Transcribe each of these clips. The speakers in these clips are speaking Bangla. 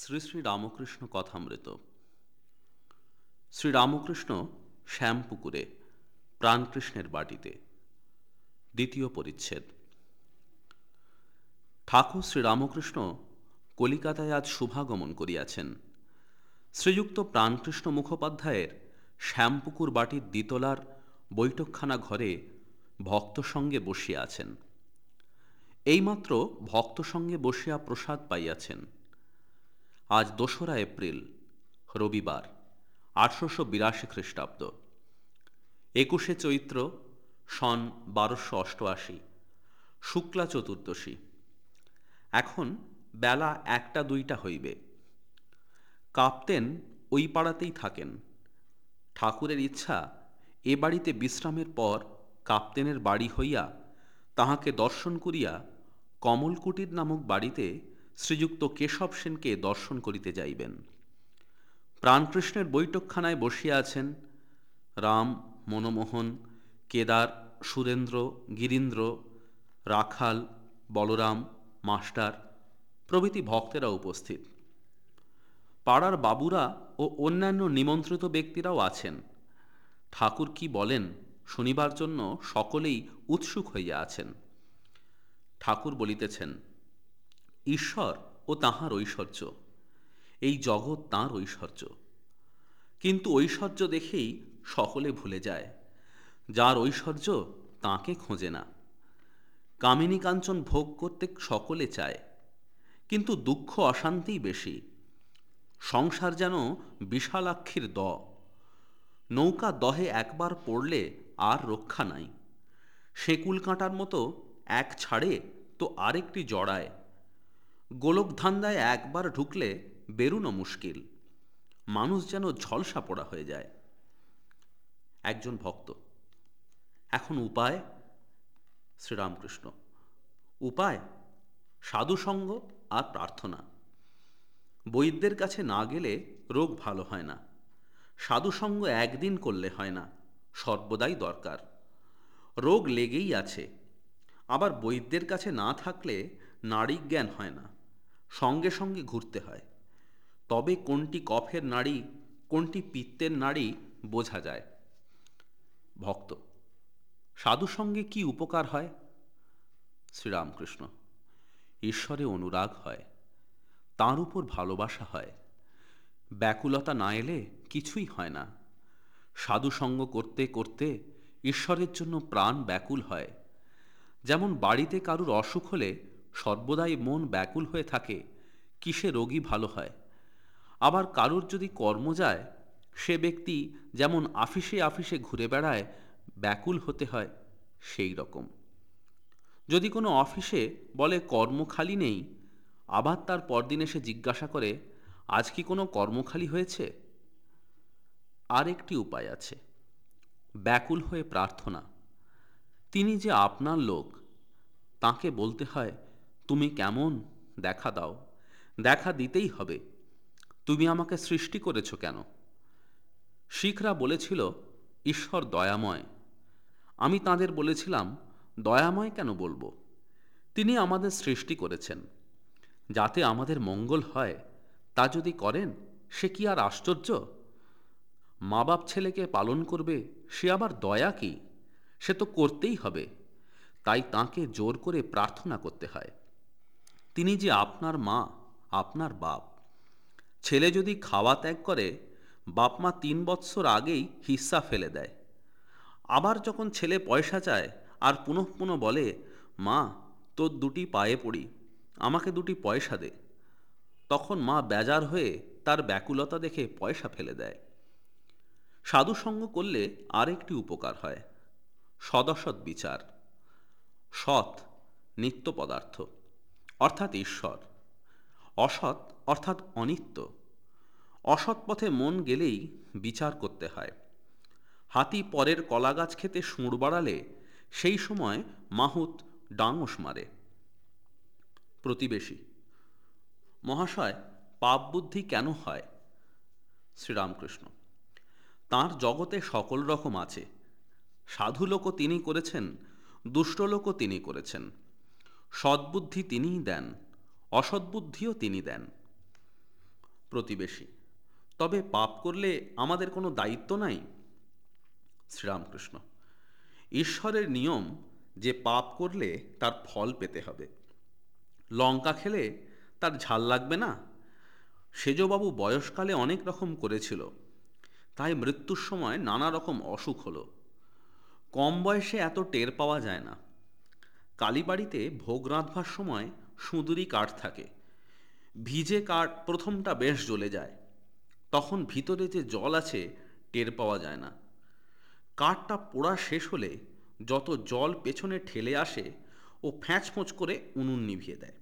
শ্রী শ্রী রামকৃষ্ণ কথামৃত। শ্রী রামকৃষ্ণ শ্যামপুকুরে, প্রাণকৃষ্ণের বাটিতে। দ্বিতীয় পরিচ্ছেদ। ঠাকুর শ্রী রামকৃষ্ণ কলিকাতায় আজ শুভাগমন করিয়াছেন। শ্রীযুক্ত প্রাণকৃষ্ণ মুখোপাধ্যায়ের শ্যামপুকুর বাটির দ্বিতলার বৈঠকখানা ঘরে ভক্ত সঙ্গে বসিয়া আছেন। এইমাত্র ভক্ত সঙ্গে বসিয়া প্রসাদ পাইয়াছেন। আজ দোসরা এপ্রিল, রবিবার আঠারোশো বিরাশি খ্রিস্টাব্দ। একুশে চৈত্র, সন বারোশো অষ্টআশি, শুক্লা চতুর্দশী। এখন বেলা একটা দুইটা হইবে। কাপ্তেন ওই পাড়াতেই থাকেন। ঠাকুরের ইচ্ছা, এ বাড়িতে বিশ্রামের পর কাপ্তেনের বাড়ি হইয়া তাহাকে দর্শন করিয়া কমলকুটির নামক বাড়িতে শ্রীযুক্ত কেশব সেনকে দর্শন করিতে যাইবেন। প্রাণকৃষ্ণের বৈঠকখানায় বসিয়া আছেন রাম, মনমোহন, কেদার, সুরেন্দ্র, গিরীন্দ্র, রাখাল, বলরাম, মাস্টার প্রভৃতি ভক্তেরা উপস্থিত। পাড়ার বাবুরা ও অন্যান্য নিমন্ত্রিত ব্যক্তিরাও আছেন। ঠাকুর কি বলেন শনিবার জন্য সকলেই উৎসুক হইয়া আছেন। ঠাকুর বলিতেছেন ঈশ্বর ও তাহার ঐশ্বর্য। এই জগৎ তাঁর ঐশ্বর্য। কিন্তু ঐশ্বর্য দেখেই সকলে ভুলে যায়। যার ঐশ্বর্য তাকে খোঁজে না। কামিনী কাঞ্চন ভোগ করতে সকলে চায়। কিন্তু দুঃখ অশান্তিই বেশি। সংসার যেন বিশালাক্ষীর দ। নৌকা দহে একবার পড়লে আর রক্ষা নাই। সেকুল কাঁটার মতো এক ছাড়ে তো আরেকটি জড়ায়। গোলক ধান্দায় একবার ঢুকলে বেরুনো মুশকিল। মানুষ যেন ঝলসা পড়া হয়ে যায়। একজন ভক্ত, এখন উপায়? শ্রীরামকৃষ্ণ, উপায়? সাধুসঙ্গ আর প্রার্থনা। বৈদ্যের কাছে না গেলে রোগ ভালো হয় না। সাধুসঙ্গ একদিন করলে হয় না, সর্বদাই দরকার। রোগ লেগেই আছে। আবার বৈদ্যের কাছে না থাকলে নারী জ্ঞান হয় না। সঙ্গে সঙ্গে ঘুরতে হয়। তবে কোনটি কফের নাড়ি, কোনটি পিত্তের নাড়ি বোঝা যায়। ভক্ত সাধু সঙ্গে কি উপকার হয়? শ্রীরামকৃষ্ণ, ঈশ্বরে অনুরাগ হয়, তার উপর ভালোবাসা হয়। ব্যাকুলতা না এলে কিছুই হয় না। সাধুসঙ্গ করতে করতে ঈশ্বরের জন্য প্রাণ ব্যাকুল হয়। যেমন বাড়িতে কারুর অসুখ হলে সর্বদাই মন ব্যাকুল হয়ে থাকে, কিসে রোগী ভালো হয়? আবার কারুর যদি কর্ম যায়, সে ব্যক্তি যেমন আফিসে আফিসে ঘুরে বেড়ায়, ব্যাকুল হতে হয় সেই রকম। যদি কোনো অফিসে বলে কর্ম খালি নেই, আবার তার পরদিন এসে জিজ্ঞাসা করে, আজ কি কোনো কর্মখালি হয়েছে? আর একটি উপায় আছে। ব্যাকুল হয়ে প্রার্থনা। তিনি যে আপনার লোক, তাকে বলতে হয় তুমি কেমন? দেখা দাও। দেখা দিতেই হবে। তুমি আমাকে সৃষ্টি করেছ কেন? শিখরা বলেছিল, ঈশ্বর দয়াময়। আমি তাদের বলেছিলাম, দয়াময় কেন বলব? তিনি আমাদের সৃষ্টি করেছেন। যাতে আমাদের মঙ্গল হয়, তা যদি করেন, সে কি আর আশ্চর্য? মা বাপ ছেলেকে পালন করবে, সে আবার দয়া কি? সে তো করতেই হবে। তাই তাকে জোর করে প্রার্থনা করতে হয়। তিনি যে আপনার মা, আপনার বাপ। ছেলে যদি খাওয়া ত্যাগ করে, বাপ মা তিন বৎসর আগেই হিস্সা ফেলে দেয়। আবার যখন ছেলে পয়সা চায় আর পুনঃ পুনঃ বলে, মা, তোর দুটি পায়ে পড়ি, আমাকে দুটি পয়সা দে। তখন মা বেজার হয়ে তার ব্যাকুলতা দেখে পয়সা ফেলে দেয়। সাধুসঙ্গ করলে আরেকটি উপকার হয়, সদসৎ বিচার, সৎ নিত্য পদার্থ। অর্থাৎ ঈশ্বর। অসৎ অর্থাৎ অনিত্য। অসৎ পথে মন গেলেই বিচার করতে হয়। হাতি পরের কলা গাছ খেতে সুঁড় বাড়ালে সেই সময় মাহুত ডাঙস মারে। প্রতিবেশী, মহাশয়, পাপ বুদ্ধি কেন হয়? শ্রীরামকৃষ্ণ, তাঁর জগতে সকল রকম আছে। সাধু লোকও তিনি করেছেন, দুষ্টলোকও তিনি করেছেন। সদ্বুদ্ধি তিনিই দেন, অসদ্বুদ্ধিও তিনি দেন। প্রতিবেশী, তবে পাপ করলে আমাদের কোনো দায়িত্ব নাই? শ্রীরামকৃষ্ণ, ঈশ্বরের নিয়ম যে পাপ করলে তার ফল পেতে হবে। লঙ্কা খেলে তার ঝাল লাগবে না? সেজবাবু বয়সকালে অনেক রকম করেছিল, তাই মৃত্যুর সময় নানা রকম অসুখ হলো। কম বয়সে এত টের পাওয়া যায় না। কালীবাড়িতে ভোগ রাঁধবার সময় সুঁদুরি কাঠ থাকে। ভিজে কাঠ প্রথমটা বেশ জ্বলে যায়। তখন ভিতরে যে জল আছে, টের পাওয়া যায় না। কাঠটা পোড়া শেষ হলে যত জল পেছনে ঠেলে আসে, ও ফ্যাঁচ করে উনুন নিভিয়ে দেয়।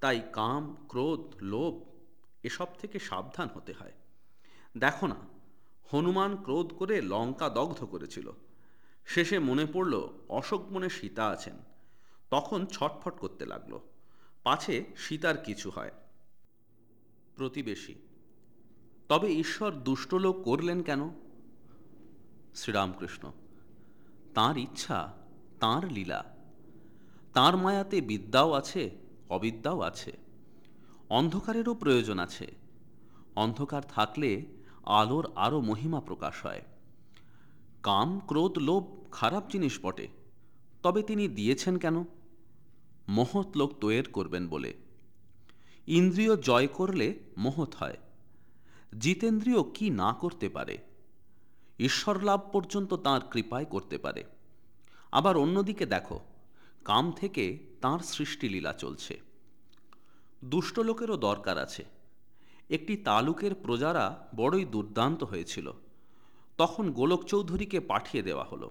তাই কাম, ক্রোধ, লোভ এসব থেকে সাবধান হতে হয়। দেখো না, হনুমান ক্রোধ করে লঙ্কা দগ্ধ করেছিল। শেষে মনে পড়ল, অশোক মনে সীতা আছেন। তখন ছটফট করতে লাগল। পাছে সীতার কিছু হয়। প্রতিবেশী, তবে ঈশ্বর দুষ্ট লোক করলেন কেন? শ্রীরামকৃষ্ণ, তাঁর ইচ্ছা, তাঁর লীলা, তাঁর মায়াতে বিদ্যাও আছে, অবিদ্যাও আছে। অন্ধকারেরও প্রয়োজন আছে। অন্ধকার থাকলে আলোর আরও মহিমা প্রকাশ হয়। কাম, ক্রোধ, লোভ, খারাপ জিনিস বটে। তবে তিনি দিয়েছেন কেন? মহৎ লোক তৈর করবেন বলে। ইন্দ্রিয় জয় করলে মহৎ হয়। জিতেন্দ্রিয় কি না করতে পারে? ঈশ্বর লাভ পর্যন্ত তাঁর কৃপায় করতে পারে। আবার অন্যদিকে দেখো, কাম থেকে তাঁর সৃষ্টিলীলা চলছে। দুষ্ট লোকেরও দরকার আছে। একটি তালুকের প্রজারা বড়ই দুর্দান্ত হয়েছিল। তখন গোলক চৌধুরীকে পাঠিয়ে দেওয়া হলো।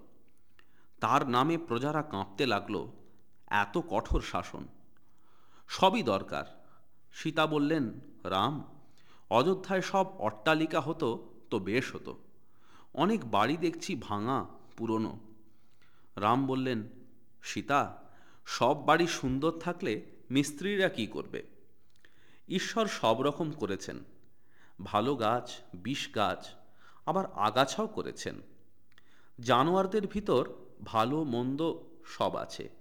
তার নামে প্রজারা কাঁপতে লাগল এত কঠোর শাসন। সবই দরকার। সীতা বললেন, রাম, অযোধ্যায় সব অট্টালিকা হতো তো বেশ হতো। অনেক বাড়ি দেখছি ভাঙা, পুরনো। রাম বললেন, সীতা, সব বাড়ি সুন্দর থাকলে মিস্ত্রিরা কি করবে? ঈশ্বর সব রকম করেছেন। ভালো গাছ, বিষ গাছ, আবার আগাছাও করেছেন। জানোয়ারদের ভিতর ভালো, মন্দ সব আছে।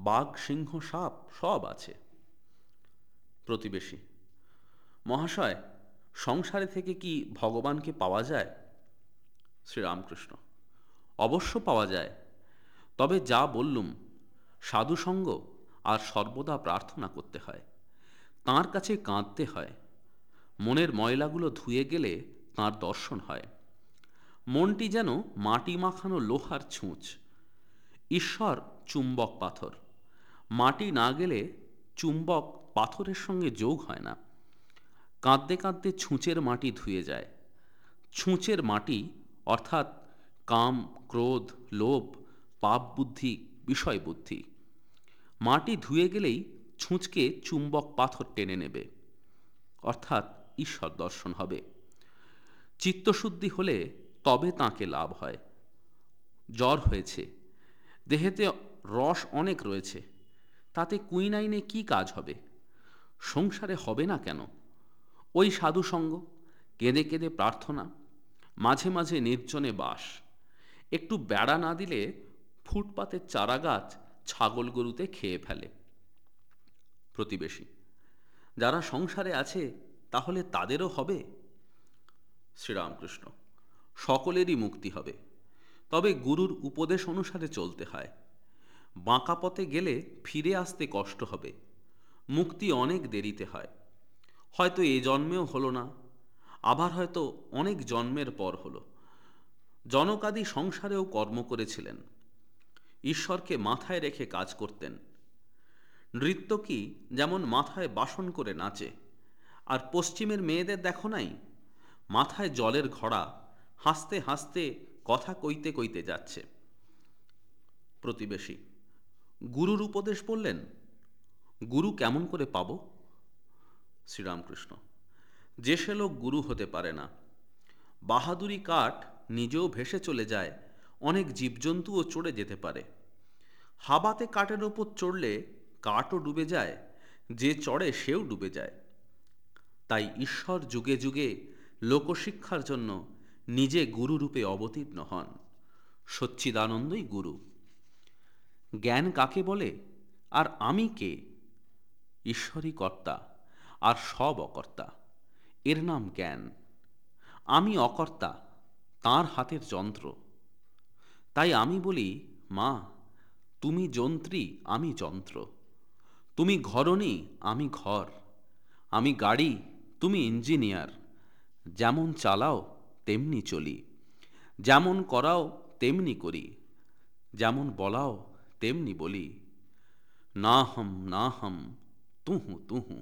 বাঘ, সিংহ, সাপ সব আছে। প্রতিবেশী। মহাশয়, সংসারে থেকে কি ভগবানকে পাওয়া যায়? শ্রীরামকৃষ্ণ। অবশ্য পাওয়া যায়। তবে যা বললুম সাধুসঙ্গ আর সর্বদা প্রার্থনা করতে হয়। তাঁর কাছে কাঁদতে হয়। মনের ময়লাগুলো ধুয়ে গেলে তাঁর দর্শন হয়। মনটি যেন মাটি মাখানো লোহার ছুঁচ। ঈশ্বর চুম্বক পাথর। মাটি না গেলে চুম্বক পাথরের সঙ্গে যোগ হয় না। কাঁদতে কাঁদতে ছুঁচের মাটি ধুয়ে যায়। ছুঁচের মাটি, অর্থাৎ কাম, ক্রোধ, লোভ, পাপ বুদ্ধি, বিষয় বুদ্ধি, মাটি ধুয়ে গেলেই ছুঁচকে চুম্বক পাথর টেনে নেবে, অর্থাৎ ঈশ্বর দর্শন হবে। চিত্তশুদ্ধি হলে তবে তাকে লাভ হয়। জ্বর হয়েছে, দেহেতে রস অনেক রয়েছে তাতে কুইনাইনে কি কাজ হবে? সংসারে হবে না কেন? ওই সাধুসঙ্গ কেঁদে কেঁদে প্রার্থনা, মাঝে মাঝে নির্জনে বাস। একটু বেড়া না দিলে ফুটপাতের চারা গাছ ছাগল গরুতে খেয়ে ফেলে। প্রতিবেশী, যারা সংসারে আছে তাহলে তাদেরও হবে? শ্রীরামকৃষ্ণ, সকলেরই মুক্তি হবে। তবে গুরুর উপদেশ অনুসারে চলতে হয়। বাঁকা পথে গেলে ফিরে আসতে কষ্ট হবে। মুক্তি অনেক দেরিতে হয়। হয়তো এ জন্মেও হলো না, আবার হয়তো অনেক জন্মের পর হলো। জনকাদি সংসারেও কর্ম করেছিলেন। ঈশ্বরকে মাথায় রেখে কাজ করতেন। নৃত্য কি যেমন মাথায় বাসন করে নাচে, আর পশ্চিমের মেয়েদের দেখো নাই? মাথায় জলের ঘড়া, হাসতে হাসতে কথা কইতে কইতে যাচ্ছে। প্রতিবেশী গুরুর উপদেশ বললেন, গুরু কেমন করে পাব? শ্রীরামকৃষ্ণ, যে সে লোক গুরু হতে পারে না। বাহাদুরি কাঠ নিজেও ভেসে চলে যায়, অনেক জীবজন্তুও চড়ে যেতে পারে। হাবাতে কাঠের ওপর চড়লে কাঠও ডুবে যায়, যে চড়ে সেও ডুবে যায়। তাই ঈশ্বর যুগে যুগে লোকশিক্ষার জন্য নিজে গুরুরূপে অবতীর্ণ হন। সচ্চিদানন্দই গুরু। জ্ঞান কাকে বলে? আর আমি কে? ঈশ্বরই কর্তা, আর সব অকর্তা। এর নাম জ্ঞান। আমি অকর্তা, তার হাতের যন্ত্র। তাই আমি বলি, মা, তুমি যন্ত্রী, আমি যন্ত্র। তুমি ঘরণী, আমি ঘর। আমি গাড়ি, তুমি ইঞ্জিনিয়ার। যেমন চালাও, তেমনি চলি। যেমন করাও, তেমনি করি। যেমন বলাও তেমনি বলি না হম না হম তুহু তুহু